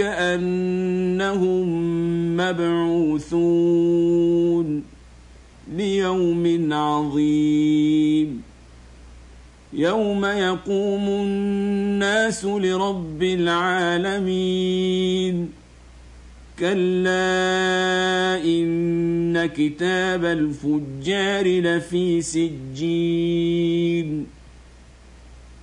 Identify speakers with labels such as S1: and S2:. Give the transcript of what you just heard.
S1: انهم مبعوثون ليوم عظيم يوم يقوم الناس لرب العالمين كلا ان كتاب الفجار لفي سجين